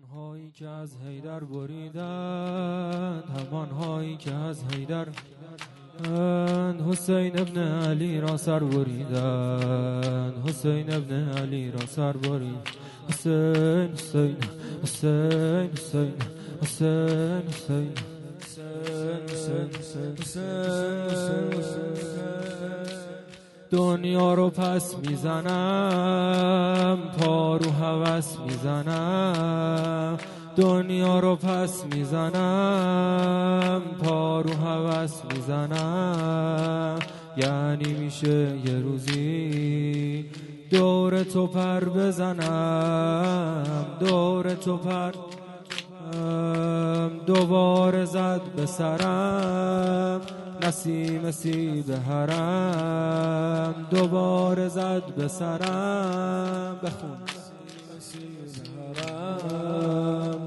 هایی که از حیدر بریدند هایی که از حیدر حسین ابن علی را سر بریدند حسین ابن علی را سر برید حسین حسین حسین حسین حسین حسین دنیا رو پس می‌زنم پارو هوس می‌زنم. دنیا رو پس می‌زنم پارو هوس می‌زنم. یعنی میشه یه روزی دور تو پر بزنم دور تو پر دوباره زد به سرم. نسیم سی به حرم دوباره زد به سرم. بخون.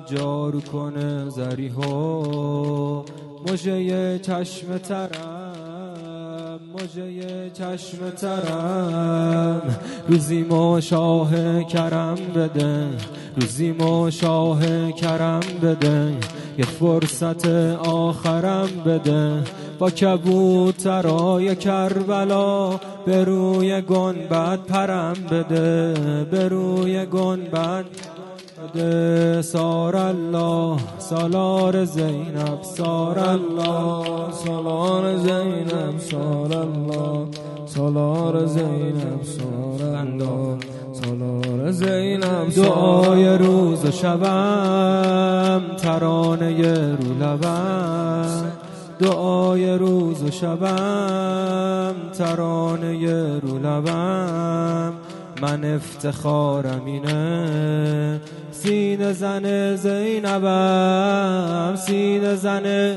جارو کنه زریحو. مجه چشم ترم. مجه چشم ترم. روزی ما شاه کرم بده. روزی ما شاه کرم بده. یه فرصت آخرم بده. با کبوترای کربلا به روی گنبد پرم بده به روی گنبد بده. سار الله سالار زینب سار الله سالار زینب سار الله سالار زینب سار الله سالار زینب دعای روز و شبم ترانه رو لبم. دعای روز و شبم ترانه رو لبم. من افتخارم اینه سین زن زینبم سین زن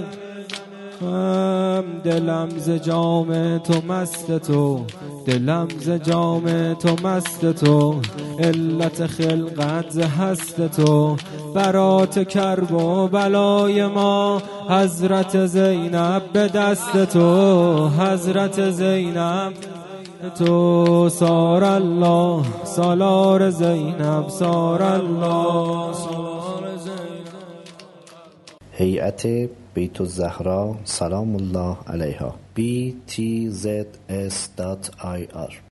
دلم ز جام تو مست تو دلم ز جام تو مست تو. علت خلقت ز هست تو. برات کرب و بلای ما حضرت زینب به دست تو حضرت زینب تو. سار الله سالار زینب سار الله سالار زینب. هیئت بیت الزهرا سلام الله علیها. Btzs.ir